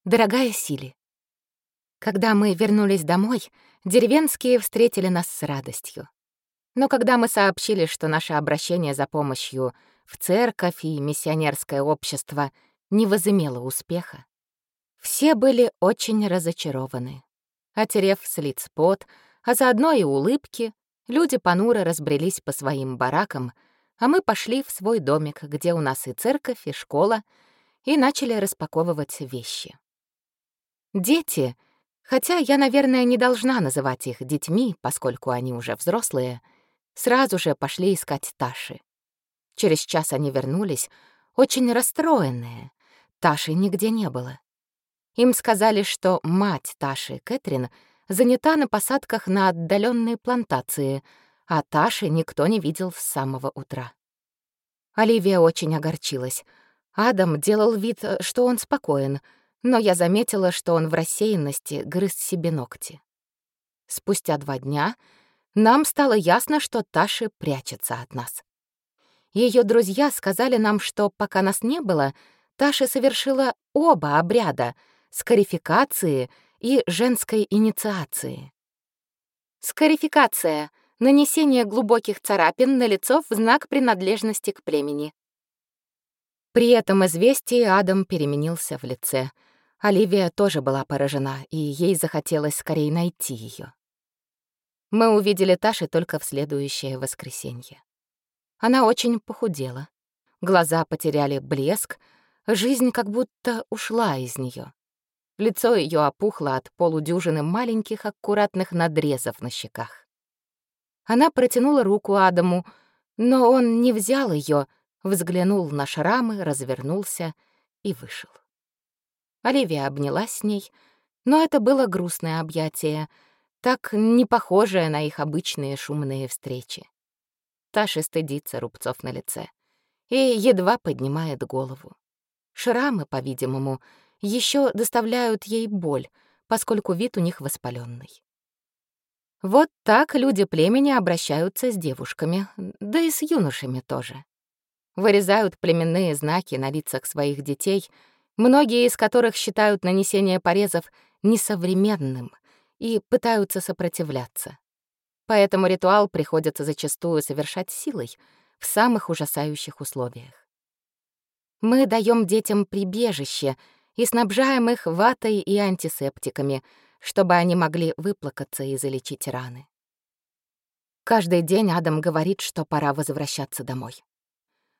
Дорогая Сили, когда мы вернулись домой, деревенские встретили нас с радостью. Но когда мы сообщили, что наше обращение за помощью в церковь и миссионерское общество не возымело успеха, все были очень разочарованы. Отерев с лиц пот, а заодно и улыбки, люди понуро разбрелись по своим баракам, а мы пошли в свой домик, где у нас и церковь, и школа, и начали распаковывать вещи. Дети, хотя я, наверное, не должна называть их детьми, поскольку они уже взрослые, сразу же пошли искать Таши. Через час они вернулись, очень расстроенные. Таши нигде не было. Им сказали, что мать Таши, Кэтрин, занята на посадках на отдаленные плантации, а Таши никто не видел с самого утра. Оливия очень огорчилась. Адам делал вид, что он спокоен, но я заметила, что он в рассеянности грыз себе ногти. Спустя два дня нам стало ясно, что Таши прячется от нас. Ее друзья сказали нам, что пока нас не было, Таша совершила оба обряда — скарификации и женской инициации. Скарификация — нанесение глубоких царапин на лицо в знак принадлежности к племени. При этом известии Адам переменился в лице. Оливия тоже была поражена, и ей захотелось скорее найти ее. Мы увидели Таши только в следующее воскресенье. Она очень похудела. Глаза потеряли блеск, жизнь как будто ушла из нее. Лицо ее опухло от полудюжины маленьких аккуратных надрезов на щеках. Она протянула руку Адаму, но он не взял ее, взглянул на шрамы, развернулся и вышел. Оливия обнялась с ней, но это было грустное объятие, так не похожее на их обычные шумные встречи. Таша стыдится рубцов на лице и едва поднимает голову. Шрамы, по-видимому, еще доставляют ей боль, поскольку вид у них воспаленный. Вот так люди племени обращаются с девушками, да и с юношами тоже. Вырезают племенные знаки на лицах своих детей, многие из которых считают нанесение порезов несовременным и пытаются сопротивляться. Поэтому ритуал приходится зачастую совершать силой в самых ужасающих условиях. Мы даем детям прибежище и снабжаем их ватой и антисептиками, чтобы они могли выплакаться и залечить раны. Каждый день Адам говорит, что пора возвращаться домой.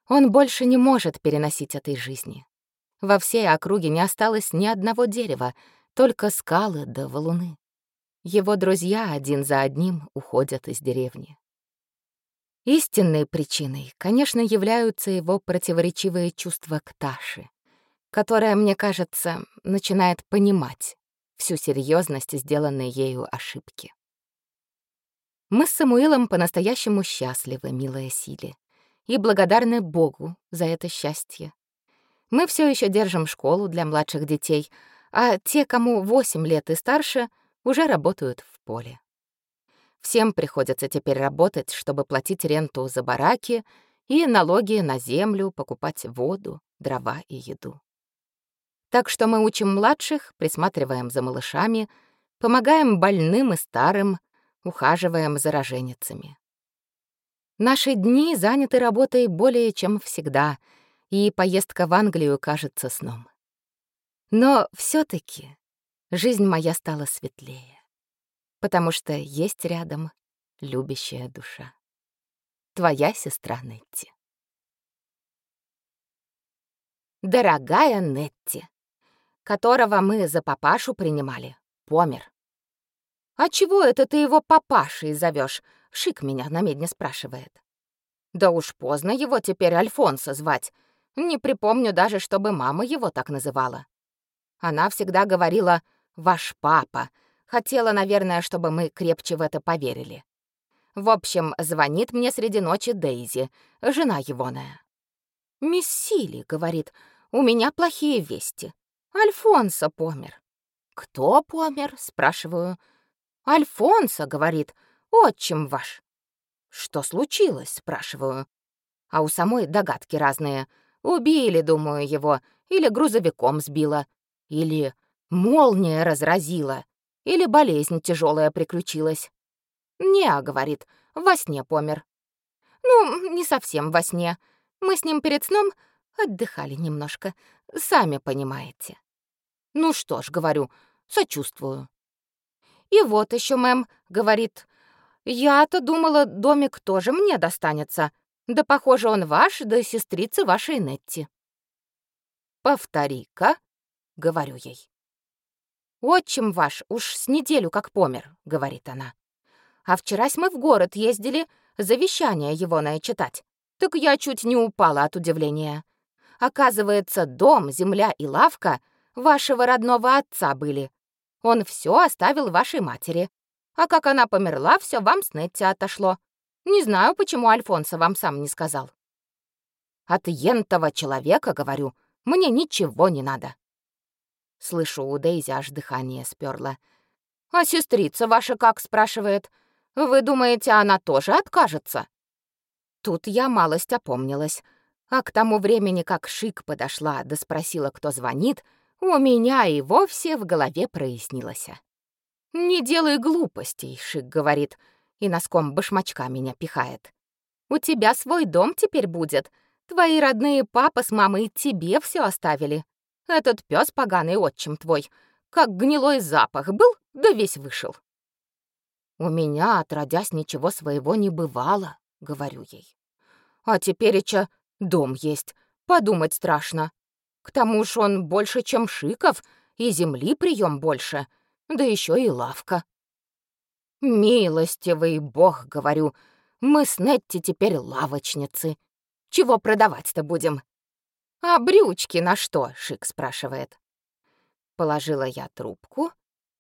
Он больше не может переносить этой жизни. Во всей округе не осталось ни одного дерева, только скалы да валуны. Его друзья один за одним уходят из деревни. Истинной причиной, конечно, являются его противоречивые чувства к Таше, которая, мне кажется, начинает понимать всю серьезность сделанной ею ошибки. Мы с Самуилом по-настоящему счастливы, милая Сили, и благодарны Богу за это счастье. Мы все еще держим школу для младших детей, а те, кому 8 лет и старше — уже работают в поле. Всем приходится теперь работать, чтобы платить ренту за бараки и налоги на землю, покупать воду, дрова и еду. Так что мы учим младших, присматриваем за малышами, помогаем больным и старым, ухаживаем за роженицами. Наши дни заняты работой более чем всегда, и поездка в Англию кажется сном. Но все таки жизнь моя стала светлее, потому что есть рядом любящая душа. Твоя сестра Нетти. Дорогая Нетти, которого мы за папашу принимали, помер. «А чего это ты его папашей зовешь? Шик меня на медне спрашивает. «Да уж поздно его теперь Альфонсо звать. Не припомню даже, чтобы мама его так называла. Она всегда говорила ваш папа. Хотела, наверное, чтобы мы крепче в это поверили. В общем, звонит мне среди ночи Дейзи, жена егоная. «Мисс Сили», — говорит, — «у меня плохие вести. Альфонсо помер». «Кто помер?» — спрашиваю. «Альфонсо», — говорит, — «отчим ваш». «Что случилось?» — спрашиваю. А у самой догадки разные. Убили, думаю, его, или грузовиком сбило, или молния разразила или болезнь тяжелая приключилась. «Не», — говорит, — «во сне помер». Ну, не совсем во сне. Мы с ним перед сном отдыхали немножко, сами понимаете. Ну что ж, говорю, сочувствую. И вот еще мэм говорит, я-то думала, домик тоже мне достанется. Да, похоже, он ваш, да сестрицы вашей Нетти. Повтори-ка, говорю ей. «Отчим ваш уж с неделю как помер», — говорит она. «А вчерась мы в город ездили завещание егоное читать. Так я чуть не упала от удивления. Оказывается, дом, земля и лавка вашего родного отца были. Он все оставил вашей матери. А как она померла, все вам с Нетти отошло. Не знаю, почему Альфонсо вам сам не сказал». От ентого человека, говорю, мне ничего не надо. Слышу, у Дейзи аж дыхание сперло. «А сестрица ваша как?» — спрашивает. «Вы думаете, она тоже откажется?» Тут я малость опомнилась. А к тому времени, как Шик подошла да спросила, кто звонит, у меня и вовсе в голове прояснилось. «Не делай глупостей», — Шик говорит, и носком башмачка меня пихает. «У тебя свой дом теперь будет. Твои родные папа с мамой тебе все оставили. Этот пес поганый отчим твой, как гнилой запах был, да весь вышел». «У меня, отродясь, ничего своего не бывало», — говорю ей. «А тепереча дом есть, подумать страшно. К тому ж он больше, чем Шиков, и земли прием больше, да еще и лавка». «Милостивый бог», — говорю, — «мы с Нетти теперь лавочницы. Чего продавать-то будем?» «А брючки на что?» — Шик спрашивает. Положила я трубку,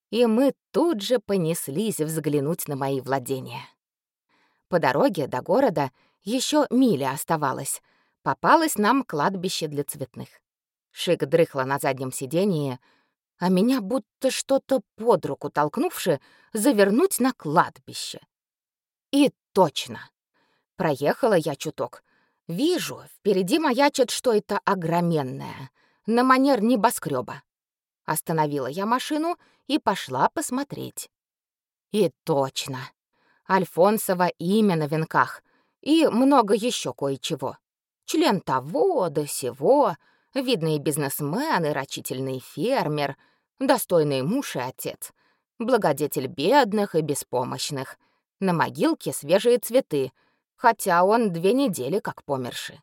и мы тут же понеслись взглянуть на мои владения. По дороге до города еще миля оставалось. Попалось нам кладбище для цветных. Шик дрыхла на заднем сиденье, а меня будто что-то под руку толкнувши завернуть на кладбище. И точно. Проехала я чуток. Вижу, впереди маячит что-то огроменное, на манер небоскреба. Остановила я машину и пошла посмотреть. И точно. Альфонсово имя на венках и много еще кое-чего. Член того да сего, видный бизнесмен и рачительный фермер, достойный муж и отец, благодетель бедных и беспомощных. На могилке свежие цветы, хотя он две недели как померший.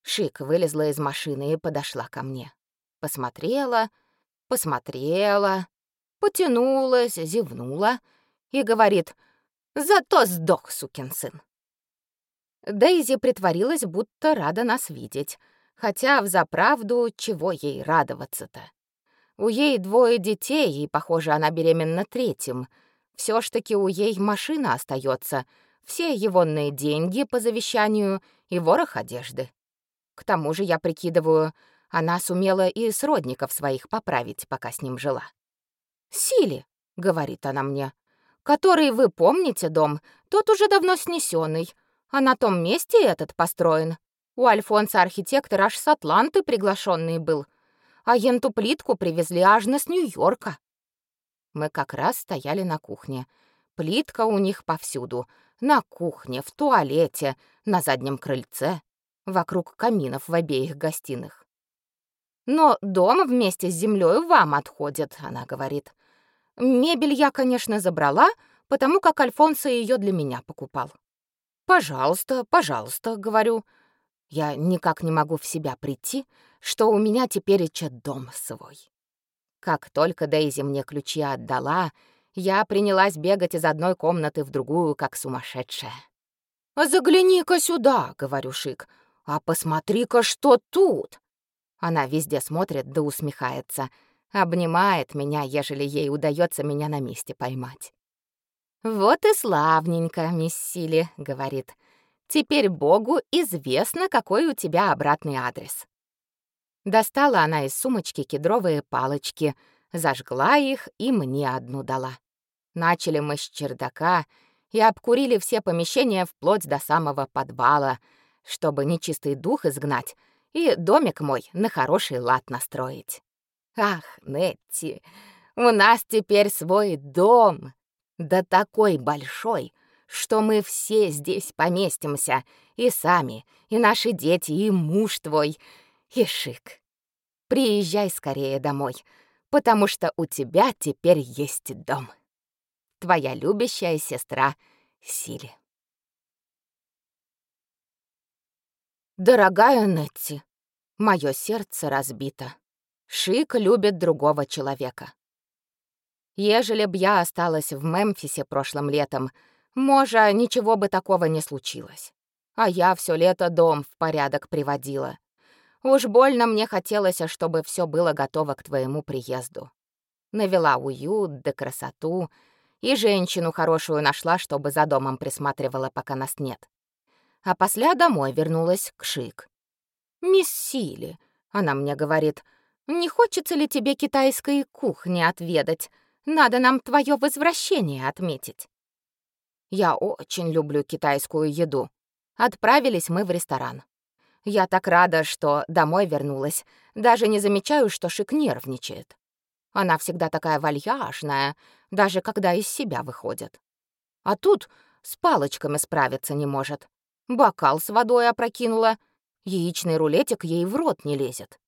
Шик вылезла из машины и подошла ко мне. Посмотрела, посмотрела, потянулась, зевнула и говорит, «Зато сдох, сукин сын». Дейзи притворилась, будто рада нас видеть, хотя взаправду чего ей радоваться-то. У ей двое детей, и, похоже, она беременна третьим. Все ж таки у ей машина остается, все егонные деньги по завещанию и ворох одежды. К тому же я прикидываю, она сумела и сродников своих поправить, пока с ним жила. «Сили», — говорит она мне, — «который, вы помните, дом, тот уже давно снесенный, а на том месте этот построен. У Альфонса архитектор аж с Атланты приглашенный был, а енту плитку привезли аж с Нью-Йорка». Мы как раз стояли на кухне. Плитка у них повсюду. На кухне, в туалете, на заднем крыльце, вокруг каминов в обеих гостиных. Но дом вместе с землей вам отходит, она говорит. Мебель я, конечно, забрала, потому как Альфонсо ее для меня покупал. Пожалуйста, пожалуйста, говорю. Я никак не могу в себя прийти, что у меня теперь и дом свой. Как только Дейзи мне ключи отдала, я принялась бегать из одной комнаты в другую, как сумасшедшая. «Загляни-ка сюда», — говорю Шик, — «а посмотри-ка, что тут!» Она везде смотрит да усмехается, обнимает меня, ежели ей удается меня на месте поймать. «Вот и славненько, мисс Сили», — говорит. «Теперь Богу известно, какой у тебя обратный адрес». Достала она из сумочки кедровые палочки, зажгла их и мне одну дала. Начали мы с чердака и обкурили все помещения вплоть до самого подвала, чтобы нечистый дух изгнать, и домик мой на хороший лад настроить. Ах, Нетти, у нас теперь свой дом, да такой большой, что мы все здесь поместимся, и сами, и наши дети, и муж твой, и Шик. Приезжай скорее домой, потому что у тебя теперь есть дом. Твоя любящая сестра Сили. Дорогая Нетти, мое сердце разбито. Шик любит другого человека. Ежели б я осталась в Мемфисе прошлым летом, может, ничего бы такого не случилось. А я все лето дом в порядок приводила. Уж больно мне хотелось, чтобы все было готово к твоему приезду. Навела уют да красоту, и женщину хорошую нашла, чтобы за домом присматривала, пока нас нет а после домой вернулась к Шик. «Мисс Сили», — она мне говорит, «не хочется ли тебе китайской кухни отведать? Надо нам твое возвращение отметить». Я очень люблю китайскую еду. Отправились мы в ресторан. Я так рада, что домой вернулась. Даже не замечаю, что Шик нервничает. Она всегда такая вальяжная, даже когда из себя выходит. А тут с палочками справиться не может. Бокал с водой опрокинула, яичный рулетик ей в рот не лезет.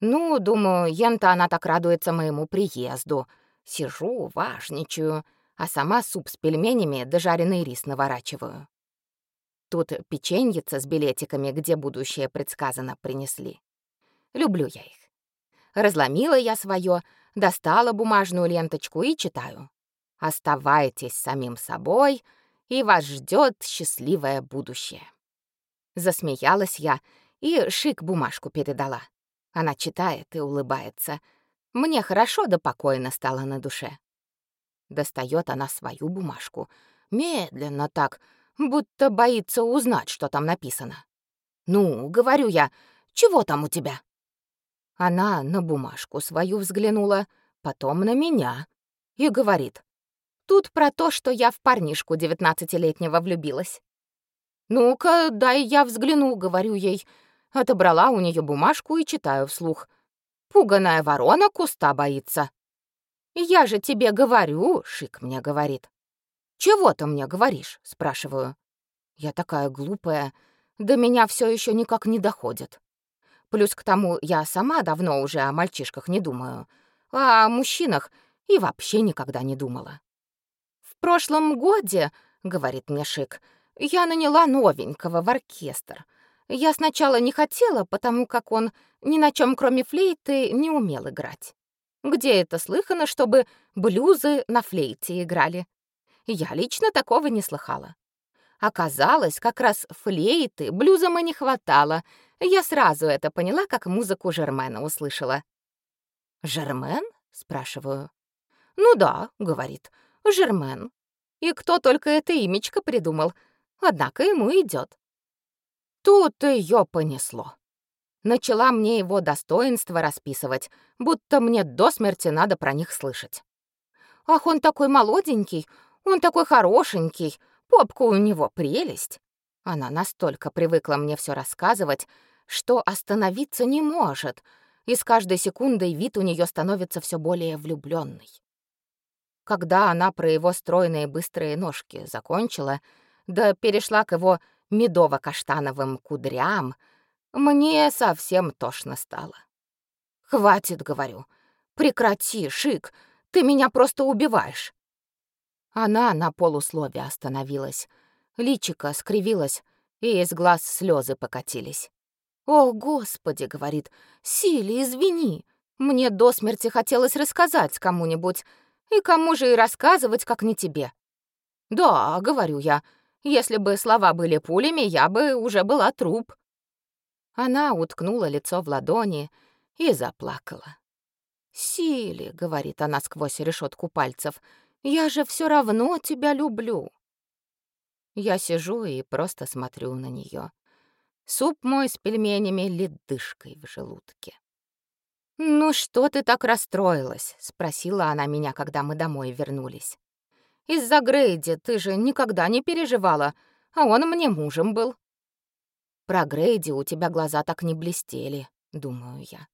Ну, думаю, ента она так радуется моему приезду. Сижу, важничаю, а сама суп с пельменями да жареный рис наворачиваю. Тут печеньица с билетиками, где будущее предсказано, принесли. Люблю я их. Разломила я свое, достала бумажную ленточку и читаю. «Оставайтесь самим собой, и вас ждет счастливое будущее». Засмеялась я и шик бумажку передала. Она читает и улыбается. Мне хорошо да покойно стало на душе. Достает она свою бумажку. Медленно так, будто боится узнать, что там написано. «Ну, — говорю я, — чего там у тебя?» Она на бумажку свою взглянула, потом на меня и говорит. «Тут про то, что я в парнишку девятнадцатилетнего влюбилась». «Ну-ка, дай я взгляну», — говорю ей. Отобрала у нее бумажку и читаю вслух. «Пуганая ворона куста боится». «Я же тебе говорю», — Шик мне говорит. «Чего ты мне говоришь?» — спрашиваю. Я такая глупая, до меня все еще никак не доходит. Плюс к тому, я сама давно уже о мальчишках не думаю, а о мужчинах и вообще никогда не думала. «В прошлом годе, — говорит мне Шик, — я наняла новенького в оркестр. Я сначала не хотела, потому как он ни на чем, кроме флейты, не умел играть. Где это слыхано, чтобы блюзы на флейте играли? Я лично такого не слыхала. Оказалось, как раз флейты блюзам и не хватало. Я сразу это поняла, как музыку Жермена услышала. «Жермен?» — спрашиваю. «Ну да», — говорит, — «Жермен. И кто только это имечко придумал, однако ему идет. Тут ее понесло. Начала мне его достоинства расписывать, будто мне до смерти надо про них слышать. Ах, он такой молоденький, он такой хорошенький, попка у него прелесть. Она настолько привыкла мне все рассказывать, что остановиться не может, и с каждой секундой вид у нее становится все более влюбленный. Когда она про его стройные быстрые ножки закончила, да перешла к его медово-каштановым кудрям, мне совсем тошно стало. «Хватит», — говорю, — «прекрати, Шик, ты меня просто убиваешь». Она на полуслове остановилась. Личико скривилось, и из глаз слезы покатились. «О, Господи!» — говорит. «Сили, извини! Мне до смерти хотелось рассказать кому-нибудь. И кому же и рассказывать, как не тебе?» «Да», — говорю я, — «если бы слова были пулями, я бы уже была труп». Она уткнула лицо в ладони и заплакала. «Сили», — говорит она сквозь решетку пальцев, — я же все равно тебя люблю. Я сижу и просто смотрю на нее. Суп мой с пельменями ледышкой в желудке. «Ну что ты так расстроилась?» — спросила она меня, когда мы домой вернулись. «Из-за Грейди ты же никогда не переживала, а он мне мужем был». «Про Грейди у тебя глаза так не блестели», — думаю я,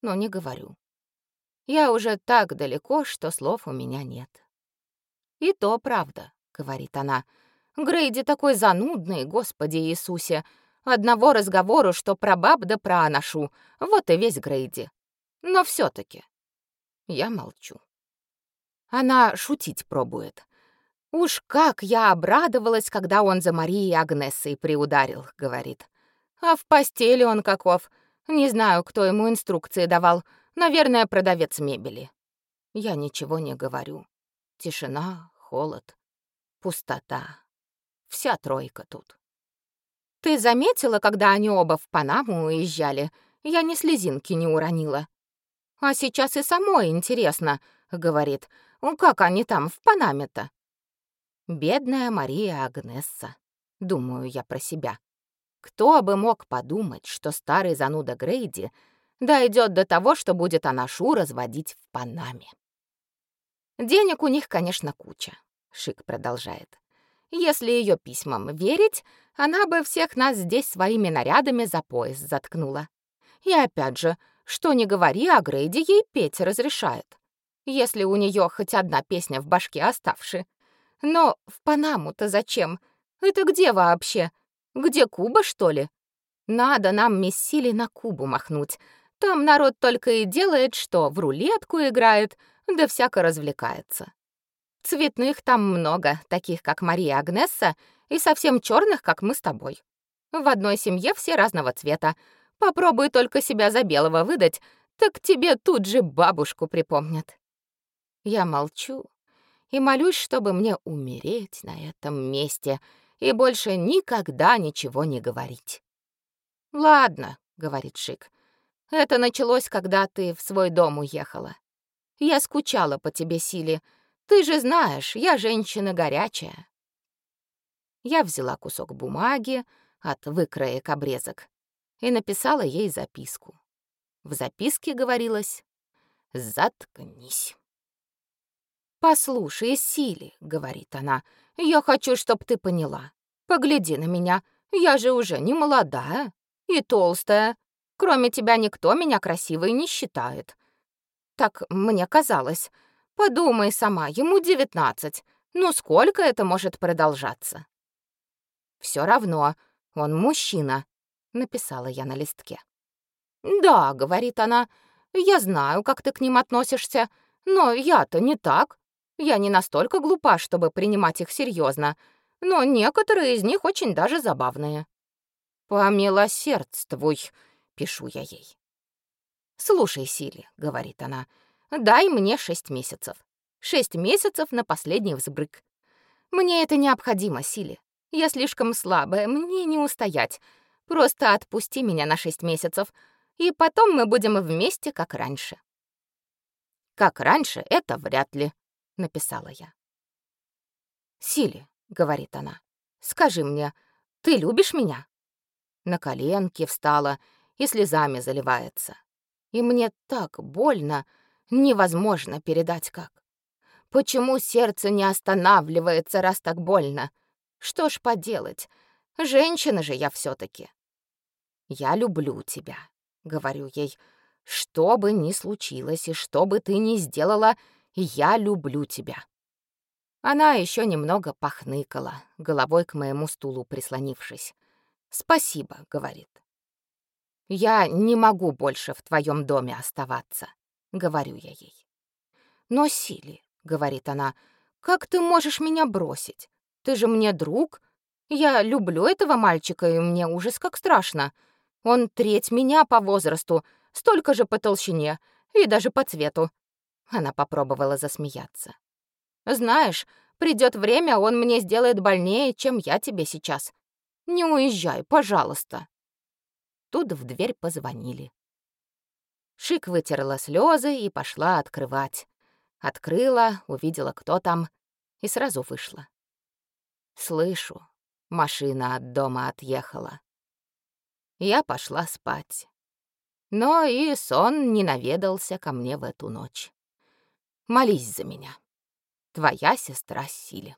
но не говорю. Я уже так далеко, что слов у меня нет. «И то правда», — говорит она. «Грейди такой занудный, Господи Иисусе. Одного разговору, что про баб да про анашу. Вот и весь Грейди. Но все таки Я молчу. Она шутить пробует. «Уж как я обрадовалась, когда он за Марией Агнессой приударил», — говорит. «А в постели он каков? Не знаю, кто ему инструкции давал. Наверное, продавец мебели». Я ничего не говорю. Тишина, холод, пустота. Вся тройка тут. Ты заметила, когда они оба в Панаму уезжали? Я ни слезинки не уронила. А сейчас и самой интересно, говорит. Как они там в Панаме-то? Бедная Мария Агнесса, думаю я про себя. Кто бы мог подумать, что старый зануда Грейди дойдет до того, что будет Анашу разводить в Панаме. Денег у них, конечно, куча, Шик продолжает. Если ее письмам верить, она бы всех нас здесь своими нарядами за пояс заткнула. И опять же, что не говори, а Грейди ей петь разрешает. Если у нее хоть одна песня в башке оставши. Но в Панаму-то зачем? Это где вообще? Где Куба, что ли? Надо нам Мессили на Кубу махнуть. Там народ только и делает, что в рулетку играет, да всяко развлекается. Цветных там много, таких как Мария Агнесса, и совсем черных, как мы с тобой. В одной семье все разного цвета. Попробуй только себя за белого выдать, так тебе тут же бабушку припомнят. Я молчу и молюсь, чтобы мне умереть на этом месте и больше никогда ничего не говорить. «Ладно», — говорит Шик, — «это началось, когда ты в свой дом уехала. Я скучала по тебе, Сили, — ты же знаешь, я женщина горячая. Я взяла кусок бумаги от выкроек обрезок и написала ей записку. В записке говорилось «Заткнись». «Послушай, Сили», — говорит она, — «я хочу, чтоб ты поняла. Погляди на меня, я же уже не молодая и толстая. Кроме тебя никто меня красивой не считает. Так мне казалось, Подумай сама, ему девятнадцать. Ну сколько это может продолжаться? Все равно, он мужчина, написала я на листке. Да, говорит она. Я знаю, как ты к ним относишься, но я-то не так. Я не настолько глупа, чтобы принимать их серьезно, но некоторые из них очень даже забавные. Помилосердствуй, пишу я ей. Слушай, Сили, говорит она. Дай мне шесть месяцев. Шесть месяцев на последний взбрык. Мне это необходимо, Силе. Я слишком слабая, мне не устоять. Просто отпусти меня на шесть месяцев, и потом мы будем вместе, как раньше. Как раньше, это вряд ли, написала я. Силе, говорит она, скажи мне, ты любишь меня? На коленки встала и слезами заливается. И мне так больно, Невозможно передать как. Почему сердце не останавливается, раз так больно? Что ж поделать? Женщина же я все таки Я люблю тебя, говорю ей. Что бы ни случилось и что бы ты ни сделала, я люблю тебя. Она еще немного похныкала, головой к моему стулу прислонившись. «Спасибо», — говорит. «Я не могу больше в твоем доме оставаться говорю я ей. Но Сили, говорит она, как ты можешь меня бросить? Ты же мне друг. Я люблю этого мальчика, и мне ужас как страшно. Он треть меня по возрасту, столько же по толщине и даже по цвету. Она попробовала засмеяться. Знаешь, придет время, он мне сделает больнее, чем я тебе сейчас. Не уезжай, пожалуйста. Тут в дверь позвонили. Шик вытерла слезы и пошла открывать. Открыла, увидела, кто там, и сразу вышла. Слышу, машина от дома отъехала. Я пошла спать. Но и сон не наведался ко мне в эту ночь. Молись за меня. Твоя сестра Силе.